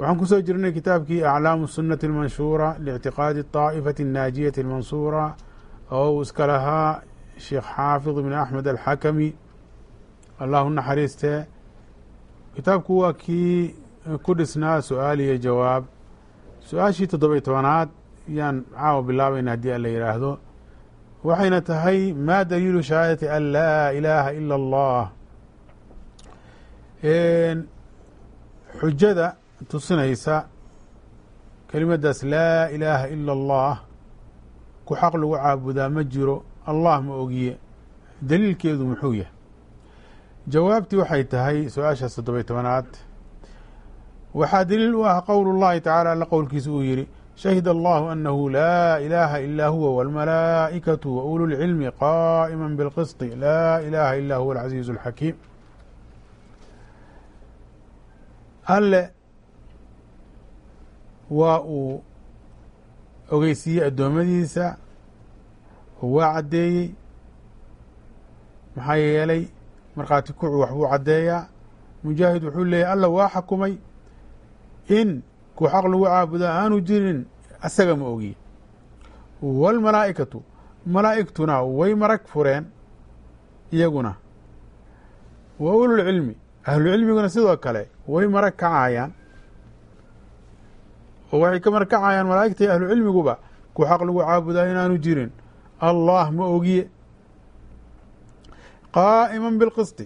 waxaan ku soo jirnay kitaabkii aclaamu sunati اlmanshuura liictiqaadi طaa'ifati الnaajiyati اlmansuura oo uu iska lahaa sheekh xaafid ibn axmed alxakami allahu naxariistee kitaabku waa kii ku dhisnaa su-aal iyo jawaab su-aashii toddobiy tobanaad yaan caawa bilaabayna haddii an la yidhaahdo waxayna tahay ma daliilu shahaadati an laa ilaaha ila اllah xujada tusinaysa kelimadaas laa ilaaha ila allah ku xaq lagu caabudaa ma jiro allah ma ogiye daliilkeedu muxuu yahay jawaabtii waxay tahay su-aashaas toddobiy tobanaad waxaa daliil u ah qowl اllahi tacala alla qowlkiisa uu yihi shahid allahu anahu laa ilaaha ilaa huwa wاlmalaa'ikatu wa ulu lcilmi qaa'ima biاlqisط laa ilaaha ila huwa alcaziiz اlxakiim alle waa uu ogeysiiyey addoommadiisa oo waa caddeeyey maxaa yeelay markhaati kucu wax buu caddeeyaa. Mujaahid wuxuu leeyahy alla waa xakumay in ku xaq lagu caabudaa aanu jirin asaga ma ogiye waalmalaa'ikatu malaa'igtuna way marag fureen iyaguna. Wa ululcilmi ahlulcilmiguna sidoo kale way marag kacayaan oo waxay ka markacayaan malaa'igta iyo ahlucilmiguba ku xaq lagu caabudaa inaanu jirin. Allah ma ogiye. Qaa'iman bilqisti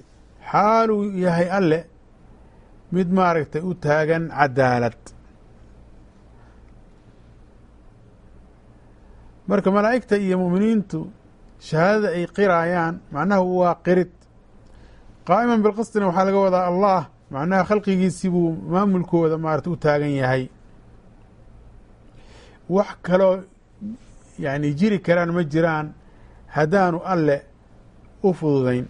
xaaluu yahay alle mid maaragtay u taagan cadaalad. Marka malaa'igta iyo mu'miniintu shahaadada ay qiraayaan macnaha waa qirid. Qaa'iman bilqistina waxaa laga wadaa allah macnaha khalqigiisii buu maamulkooda maarata u taagan yahay wax kaloo yani jiri karaan ma jiraan haddaanu alle u fududayn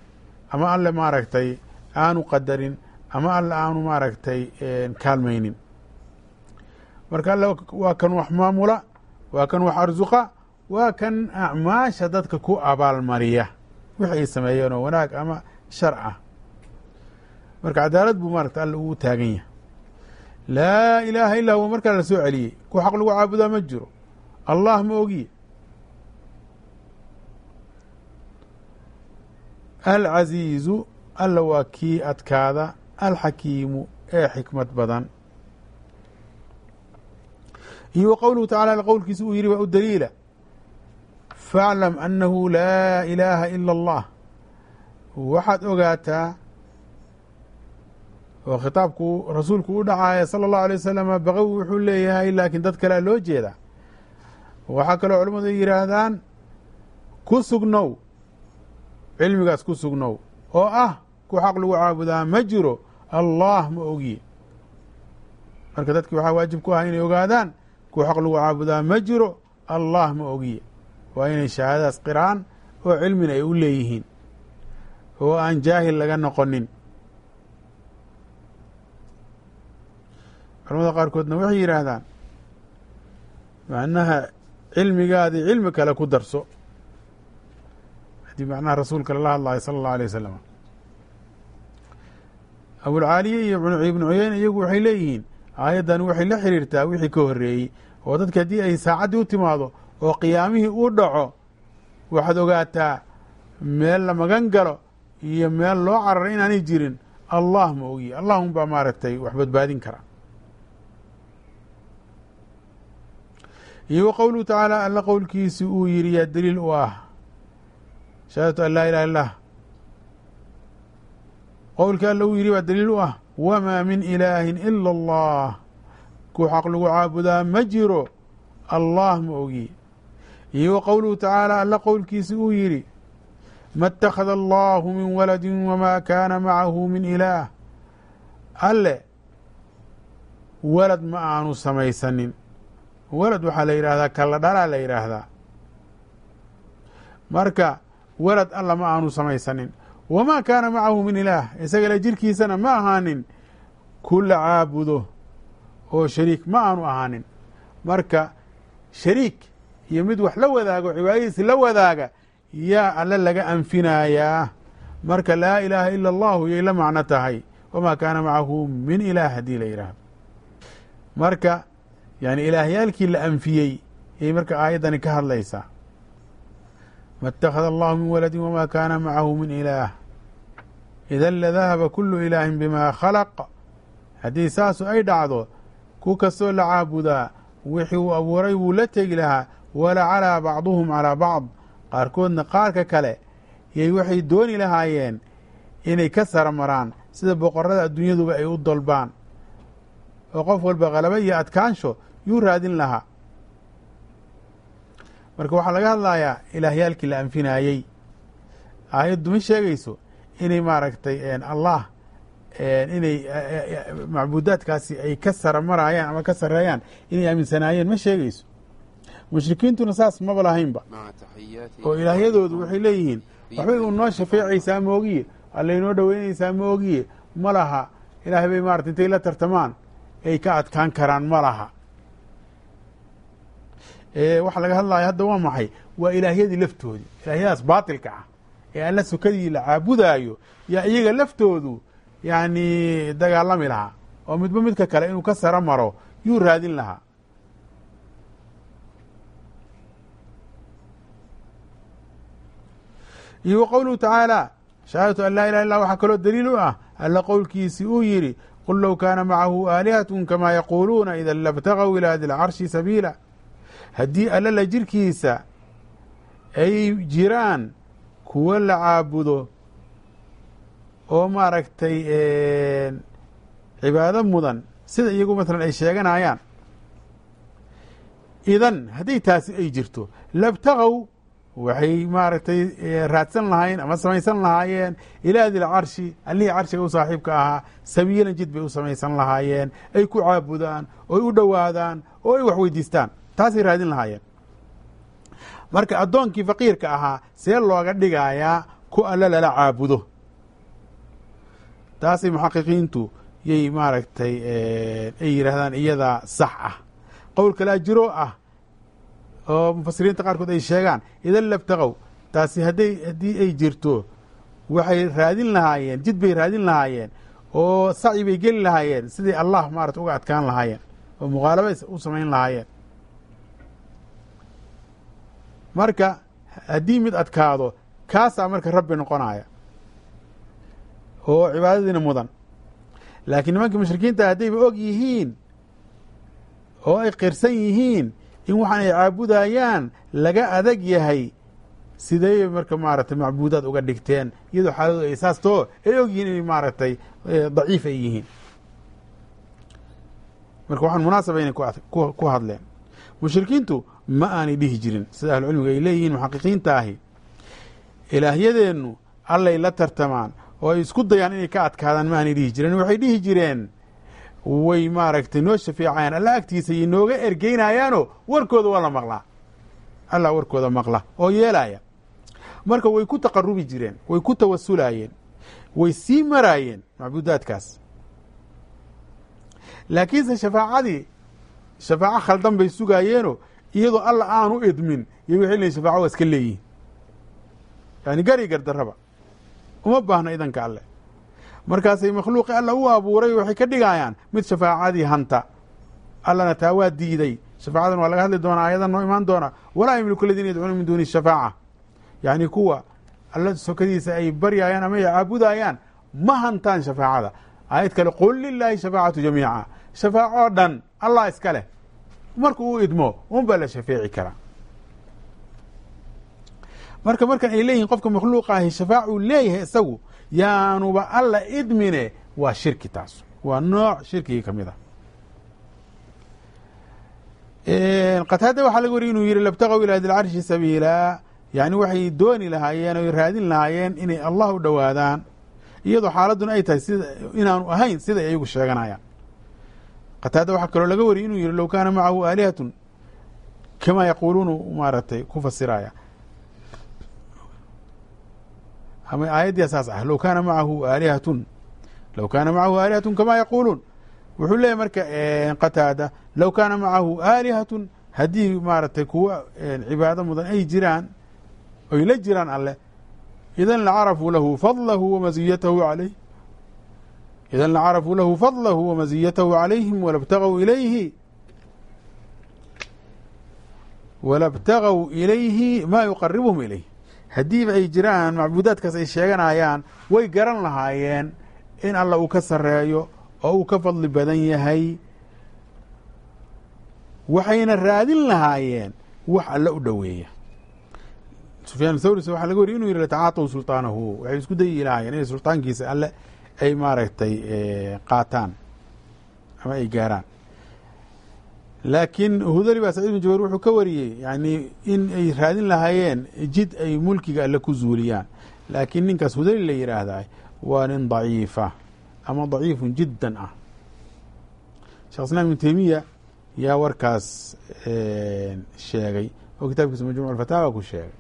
ama alle maaragtay aanu qadarin ama alle aanu maaragtay kaalmaynin. Marka alle waa kan wax maamula waa kan wax arsuqa waa kan acmaasha dadka ku abaalmariya. Wix ay sameeyeen oo wanaag ama shar ah. Marka cadaalad buu maaragta alle ugu taagan yahay laa ilaaha illaa huwa markaa la soo celiyey ku xaq lagu caabudaa ma jiro. Allah ma ogiye alcaziizu alla waa kii adkaada alxakiimu ee xikmad badan. Iyo wa qowluhu tacala qowlkiisa uu yihi waa u daliila. Faaclam annahu laa ilaaha ila allah. Waxaad ogaataa oo khitaabku rasuulku u dhacaaya sala allahu alay wasalama baqawi wuxuu leeyahay laakiin dad kalea loo jeeda. Waxaa kaloo culimmadu yidhaahdaan ku sugnow cilmigaas ku sugnow oo ah ku xaq lagu caabudaa ma jiro allah ma ogiye marka dadki waxaa waajib ku ah inay ogaadaan ku xaq lagu caabudaa ma jiro allah ma ogiye waa inay shahaadadaas qiraan oo cilmina ay u leeyihiin oo aan jaahil laga noqonin culamada qaarkoodna waxay yidhaahdaan macnaha cilmigaadii cilmi kale ku darso. Haddii macnaha rasuulka lala hadlayo sala allahu alay wasalam abulcaaliye iyo ibnu cuyeyne iyagu waxay leeyihiin aayaddan waxay la xiriirtaa wixii ka horreeyey oo dadka haddii ay saacaddii u timaado oo qiyaamihii u dhaco waxaad ogaataa meel la magan galo iyo meel loo cararay inaanay jirin allah ma ogiye allah un baa maaragtay wax badbaadin kara iyo wa qowluhu tacaala alla qowlkiisi uu yihi yaa daliil u ah. Shahaadatu an laa ilaha illah qowlkii alla uu yihi baa daliil u ah wamaa min ilaahin ila allah. Ku xaq lagu caabudaa ma jiro allah ma ogiye iyo wa qowluhu tacaala alla qowlkiisi uu yihi ma اtakhada allahu min waladi wma kaana macahu min ilaah. Alle walad ma aanu samaysanin walad waxaa la yidhaahdaa kalla dhalaa la yidhaahdaa. Marka walad alla ma aanu samaysanin. Wamaa kaana macahu min ilaah isagale jirkiisana ma ahaanin. Ku la caabudo oo shariik ma aanu ahaanin. Marka shariik iyo mid wax la wadaago cibaadadiisi la wadaaga yaa alle laga anfinayaa marka laa ilaaha ila allahu yay la macno tahay. Wamaa kaana macahu min ilaah haddii la yidhaahdo. Marka yani ilaahyaalkii la anfiyey yay marka aayaddani ka hadlaysaa. Ma اtakhada allahu min waladi wma kaana macahu min ilaah. Ida ladahaba kulu ilaahin bima khalaq. Haddii saasu ay dhacdo ku kastoo la caabudaa wixii uu abuuray wuu la tegi lahaa wala calaa bacduhum calaa bacd. Qaarkoodna qaarka kale yay waxay dooni lahaayeen inay ka sara maraan sida boqorada adduunyaduba ay u dolbaan oo qof walba qalaba iyo adkaansho yuu raadin lahaa. Marka waxaa laga hadlayaa ilaahyaalkii la anfinaayey aayaddu ma sheegayso inay maaragtay allah inay macbuudaadkaasi ay ka sara marayaan ama ka sareeyaan inay aaminsanaayeen ma sheegayso. Mushrikiintuna saas maba lahaynba. Oo ilaahyadoodu waxay leeyihiin waxbay uu noo shafeecaysaa moogiye allaynoo dhoweynaysaa moogiye ma laha. Ilaahay bay maarata intay la tartamaan ay ka adkaan karaan ma laha. Waxaa laga hadlaya hadda waa maxay? Waa ilaahyadii laftoodii. Ilaahyadaas baatilka ah. Ee alla sukadii la caabudaayo yaa iyaga laftoodu yani dagaalami lahaa. Oo midba midka kale inuu ka saro maro yuu raadin lahaa. Iyo wa qowluhu tacaala shahaadatu an laa ilaha illah waxaa kaloo daliil u ah. Alla qowlkiisii uu yidhi qul low kaana macahu aalihatun kamaa yaquuluuna ida labtagaw ilaa di lcarshi sabiila haddii alla la jirkiisa ay jiraan kuwo la caabudo oo maaragtay cibaado mudan sida iyagu masalan ay sheeganayaan idan hadday taasi ay jirto labtagaw waxay maaragtay raadsan lahaayeen ama samaysan lahaayeen. Ilaa dil carshi allihii carshiga u saaxiibka ahaa sabiilan jid bay u samaysan lahaayeen. Ay ku caabudaan oo ay u dhowaadaan oo ay wax weydiistaan. Taasay raadin lahaayeen. Marka addoonkii faqiirka ahaa see looga dhigayaa ku alla lala caabudo. Taasay muxaqiqiintu yay maaragtay ay yidhaahdaan iyadaa sax ah. Qowl kalaa jiroo ah oo mufasiriinta qaarkood ay sheegaan idan labtaqow taasi hadday haddii ay jirto waxay raadin lahaayeen jid bay raadin lahaayeen oo saci bay geli lahaayeen sidii allah maarata uga adkaan lahaayeen oo muqaalaba u samayn lahaayeen. Marka haddii mid adkaado kaasaa marka rabbi noqonaya oo cibaadadiina mudan. Laakiin nimankii mushrikiinta haddayba og yihiin oo ay qirsan yihiin in waxaan ay caabudayaan laga adag yahay. Sidee marka maaragtay macbuudaad uga dhigteen? Iyadoo xaaladooda ay saastoo ay og yihiin inay maaragtay daciif ay yihiin. Marka waxaan munaasaba inay ku hadleen. Mushrikiintu ma aanay dhihi jirin. Sida ahlucilmiga ay leeyihiin muxaqiqiinta ahi. Ilaahyadeennu allay la tartamaan oo ay isku dayaan inay ka adkaadaan ma aanay dhihi jireen waxay dhihi jireen way maaragtay noo shafeecayaan alla agtiisa iyo nooga ergeynayaanoo warkooda waa la maqlaa. Allah warkooda maqla oo yeelaya marka way ku taqarubi jireen way ku tawasulayeen way sii maraayeen macbuudaadkaas laakiinse shafaacadii shafaaco khaldan bay sugaayeenoo iyadoo alla aanu idmin iyo waxay leeyiin shafaco waa iska leeyihiin yani gari gardarraba. Uma baahna idanka alleh markaasay makhluuqi alla u abuuray waxay ka dhigayaan mid shafaacadii hanta. Allana taa waa diiday. Shafaacadan waa laga hadli doonaa ayadan noo imaan doona walaa yamliku aladiina yadcuuna min duuni shafaaca. Yacni kuwa alla sokadiisa ay baryayaan ama ay caabudayaan ma hantaan shafaacada. Aayad kale qul lilaahi shafaacatu jamiica. Shafaacoo dhan allah iska leh. Marku uu idmo un baa la shafeeci karaa marka markan ay leeyihiin qofka makhluuqa ahi shafaac uu leeyahay isagu yaanuba alla idmine waa shirki taas waa nooc shirkigii ka mid ah qataada waxaa laga wariyay inuu yihi labtaqow ilaa dilcarshi sabiila. Yani waxay dooni lahaayeen oy raadin lahaayeen inay allah u dhowaadaan iyadoo xaaladuna ay tahay sida inaanu ahayn sida ay iyagu sheeganayaan. Qataada waxaa kaloo laga wariyay inuu yihi low kaana macahu aalihatun kamaa yaquuluuna maaragtay ku fasiraya ama aayaddiya saas ah low kaana macahu aalihatun low kaana macahu aalihatun kamaa yaquuluun wuxuu leeyahy marka qataada low kaana macahu aalihatun haddii maaragtay kuwa cibaado mudan ay jiraan oy la jiraan alleh idan lacarafuu lahu fadlahu wamaziyatahu calayh idan lacarafuu lahu fadlahu wamaziyatahu calayhim walabtagaw ilayhi walabtagaw ilayhi maa yuqaribuhum ilayh haddiiba ay jiraan macbuudaadkaas ay sheeganayaan way garan lahaayeen in alla uu ka sareeyo oo uu ka fadli badan yahay. Waxayna raadin lahaayeen wax alle u dhoweeya. Sufyaan thawris waxaa laga wariy inu yihi latacaataw sulطaanahu waxay isku dayi lahaayeen inay sulطaankiisa alle ay maaragtay qaataan ama ay gaaraan laakiin hudali baa sacid bin jubayr wuxuu ka wariyey yani in ay raadin lahaayeen jid ay mulkiga alle ku zuuliyaan. Laakiin ninkaas hudali la yidhaahdaa waa nin daciifa ama daciifun jiddan ah. Shekh islam ibnu teymiya yaa warkaas sheegay oo kitaabkiisa majmuc alfataawa ku sheegay.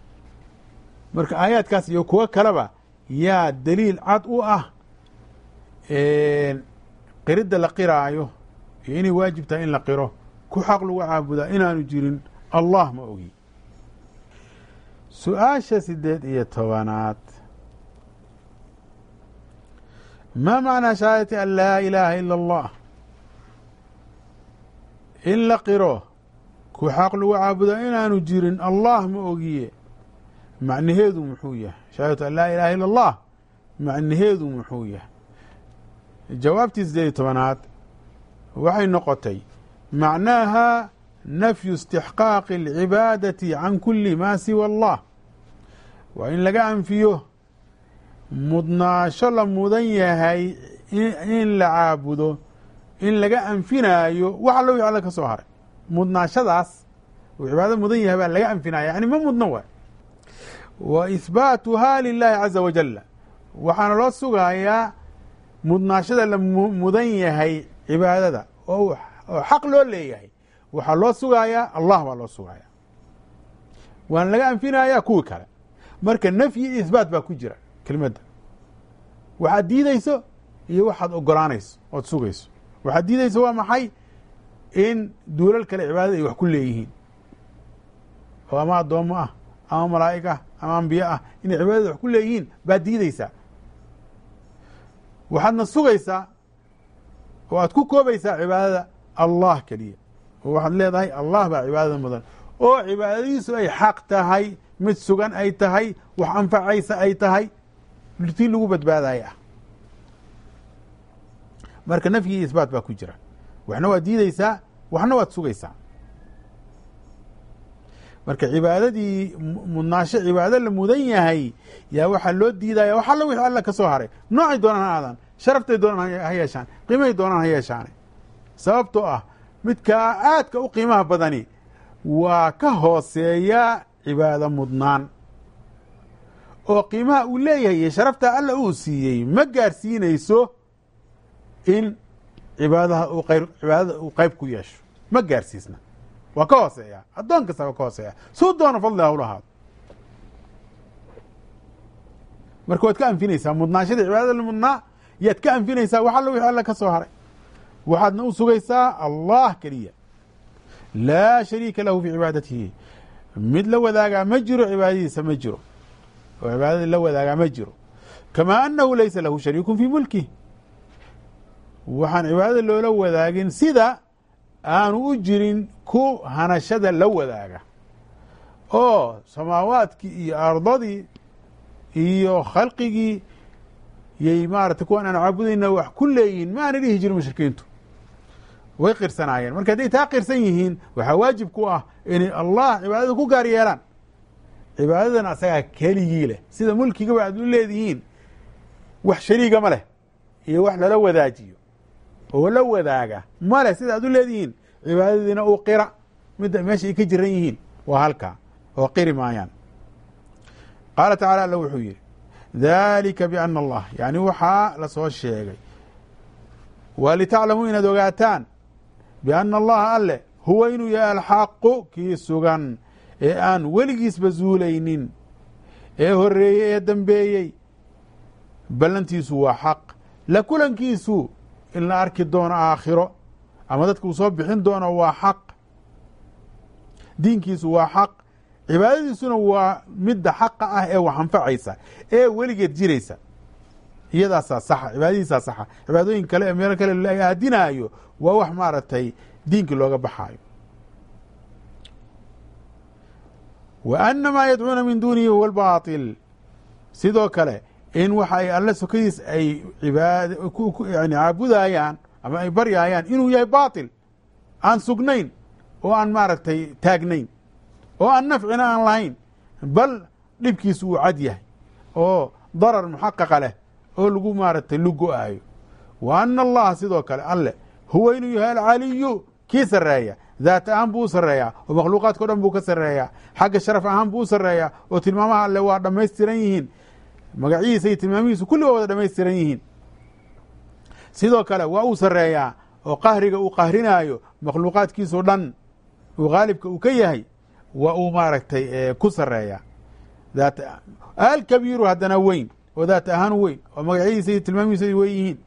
Marka aayaadkaas iyo kuwo kaleba yaa daliil cad u ah qiridda la qiraayo iyo inay waajib tahay in la qiro ku xaq lagu caabudaa inaanu jirin allah ma ogi. Su'aasha sideed iyo tobanaad. Ma macnaa shahaadati an laa ilaaha ila allah in la qiro ku xaq lagu caabudaa inaanu jirin allah ma ogiye. Macnaheedu muxuu yahay? Shahaadatu an laa ilaha ila allah macnaheedu muxuu yahay? Jawaabtii sideed iyo tobanaad waxay noqotay macnaaha nafyu istixqaaqi alcibaadati can kuli ma siwa allah waa in laga anfiyo mudnaasho la mudan yahay in la caabudo in laga anfinaayo wax allo wixi alla ka soo haray mudnaashadaas uu cibaado mudan yahay baa laga anfinaya yani ma mudno waay wa ihbaatuha lilahi caza wajala waxaana loo sugayaa mudnaashada la mudan yahay cibaadada oo oo xaq loo leeyahay. Waxaa loo sugayaa allah baa loo sugayaa. Waana laga anfinaya kuwii kale. Marka nafyi ihbaat baa ku jira kelimadda waxaad diideyso iyo waxaad ogolaanayso ood sugayso. Waxaad diideyso waa maxay? In duulal kale cibaadada ay wax ku leeyihiin. Oo ama addoommo ah ama malaa'ig ah ama ambiye ah inay cibaadada wax ku leeyihiin baad diideysaa waxaadna sugaysaa oo aad ku koobaysaa cibaadada allah keliya oo waxaad leedahay allah baa cibaadada mudan. Oo cibaadadiisu ay xaq tahay mid sugan ay tahay wax anfacaysa ay tahay tii lagu badbaadaya. Ah marka nafyi iyo isbaat baa ku jira. Waxna waad diideysaa waxna waad sugaysaa. Marka cibaadadii mudnaasho cibaado la mudan yahay yaa waxaa loo diidaya wax alla wixii alla ka soo haray. Noocay doonaan ha aadaan sharaftay doonaan ha yeeshaan qiimahay doonaan ha yeeshaane sababtoo ah midkaa aadka u qiimaha badani waa ka hooseeya cibaado mudnaan. oo qiimaha uu leeyahay iyo sharafta alla uu siiyey ma gaarsiinayso in cibaadaha uu qayr cibaadada uu qayb ku yeesho. Ma gaarsiisna. Waa ka hooseeya. Addoon kasta waa ka hooseeya. Suu doono fadli ha u lahaado marka waad ka anfinaysaa mudnaashadii cibaadada la mudnaa yaad ka anfinaysaa wax alla wixii alla ka soo haray waxaadna u sugaysaa allah keliya. Laa shariika lahu fii cibaadatihi. Mid la wadaagaa ma jiro cibaadadiisa ma jiro. Oo cibaadadii la wadaagaa ma jiro. Kamaa anahu laysa lahu shariiku fii mulkih waxaan cibaadada loola wadaagin sida aanu u jirin ku hanashada la wadaaga. Oo samaawaadkii iyo ardadii iyo khalqigii yay maarata kuwan aan caabudayna wax ku leeyihiin ma dhihi jirin mushrikiintu way qirsanaayeen marka hadday taa qirsan yihiin waxaa waajib ku ah inay allah cibaadada ku gaar yeelaan. Cibaadadan asagaa keligii leh. Sida mulkigaba aad u leedihiin wax shariiga ma leh iyo wax lala wadaajiyo. Oo la wadaaga ma leh sida aad u leedihiin cibaadadiina uu qira. Midda meesha ay ka jiran yihiin waa halkaa oo qiri maayaan. Qaala tacala alla wuxuu yihi dalika biana allah yani waxaa la soo sheegay. Waa litaclamuu inaad ogaataan biana allaha alle huwa inuu yahay alxaqu kii sugan ee aan weligiisba zuulaynin ee horeeyey ee dambeeyey ballantiisu waa xaq la kulankiisu in la arki doono aakhiro ama dadka uu soo bixin doono waa xaq diinkiisu waa xaq cibaadadiisuna waa midda xaqa ah ee wax anfacaysa ee weligeed jiraysa iyadaasaa saxa cibaadadiisaa saxa. Cibaadooyin kale ee meelo kale la aadinaayo waa wax maaragtay diinkii looga baxaayo. Wa ana maa yadcuuna min duunihi huwa albaatil. Sidoo kale in waxa ay alle sokadiis ay cibaad yani caabudayaan ama ay baryaayaan inuu yahay baatil. Aan sugnayn oo aan maaragtay taagnayn. Oo aan nafcina aan lahayn. Bal dhibkiisu uu cad yahay. Oo darar muxaqaqa leh oo lagu maaragtay lugo-aayo wa ana allaha sidoo kale alle huwa inuu yahay alcaliyu kii sarreeya. Daat ahaan buu u sarreeyaa oo makhluuqaadka o dhan buu ka sarreeyaa xagga sharaf ahaan buu u sarreeyaa oo tilmaamaha alle waa dhammaystiran yihiin. Magacihiisa iyo tilmaamihiisu kulli waa wada dhammaystiran yihiin. Sidoo kale waa uu sarreeyaa oo qahriga uu qahrinaayo makhluuqaadkiisao dhan uu haalibka uu ka yahay waa uu maaragtay ku sarreeyaa alkabiiru haddana weyn oo daat ahaan weyn oo magacyadiisa iyo tilmaamihiisa weyn yihiin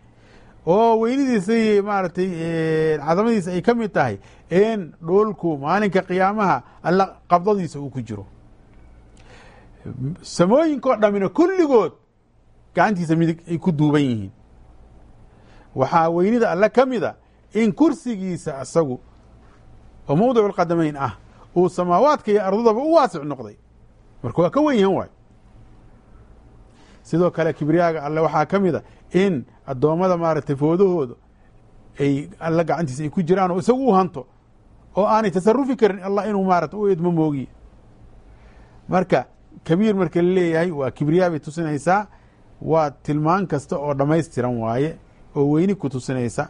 oo weynidiisa iyo maaragtay cadamadiisa ay ka mid tahay in dhulku maalinka qiyaamaha alla qabdadiisa uu ku jiro. Samooyinkao dhammina kulligood gacantiisa midig ay ku duuban yihiin. Waxaa weynida alle ka mida in kursigiisa isagu oo mawdicu lqadamayn ah uu samaawaadka iyo ardadaba u waasic noqday. Marka waa ka wen yahan waay sidoo kale kibriyaaga alle waxaa ka mida in addoommada maaragtay foodahooda ay alle gacantiisa ay ku jiraan oo isagu u hanto oo aanay tasarufi karin allah inuu maarata u idmo moogiye marka kabiir marka la leeyahay waa kibriyaa bay tusinaysaa waa tilmaan kasta oo dhammaystiran waaye oo weyni ku tusinaysa.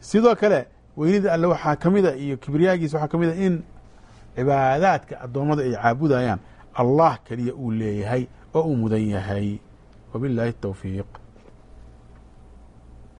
Sidoo kale weynida alle waxaa ka mida iyo kibriyaagiisa waxaa ka mida in cibaadaadka addoommada ay caabudayaan allah keliya uu leeyahay oo uu mudan yahay. Wabilaahi towfiiq